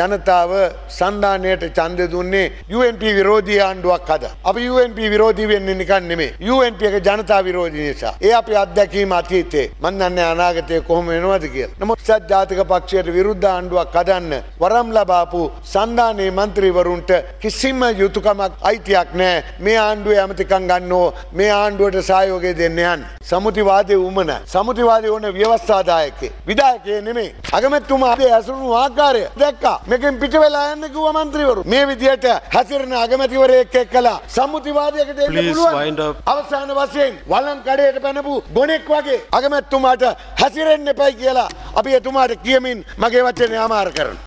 ජනතාව සන්ධානයට චන්ද දුන්නේ UNP විරෝධී ආණ්ඩුවක් හද. අප UNP විරෝධී වෙන්නේ නිකන් නෙමේ. UNP එක ජනතා විරෝධී නිසා. ඒ අපි අත්දැකීම අතීතේ මන් දන්නේ අනාගතය කොහොම වෙනවද කියලා. නමුත් සත් ජාතික පක්ෂයට විරුද්ධ ආණ්ඩුවක් හදන්න වරම් ලබාපු සන්ධානයේ මන්ත්‍රීවරුන්ට කිසිම යුතුයකමක් අයිතියක් නැහැ. මේ ආණ්ඩුවේ ඇමතිකම් ගන්නෝ මේ ආණ්ඩුවට සහයෝගය දෙන්න යන්න. සමුතිවාදයේ උමන. සමුතිවාදී ඕන ව්‍යවස්ථාදායකේ. විධායකයේ නෙමේ. අගමැතිතුමා අපේ ඇසුරු ආකාරය දැක්කා. මේකෙන් පිට වෙලා යන්න කිව්ව මන්ත්‍රීවරු. මේ විදියට හැසිරෙන අගමැතිවරයෙක් එක්කලා සම්මුතිවාදයකට එන්න පුළුවන්. අවසාන වශයෙන් වලම් කඩේට පැනපු ගොනෙක් වගේ අගමැතිතුමාට හැසිරෙන්න එපයි කියලා අපි එතුමාට කියමින් මගේ වචනේ අමාර කරනවා.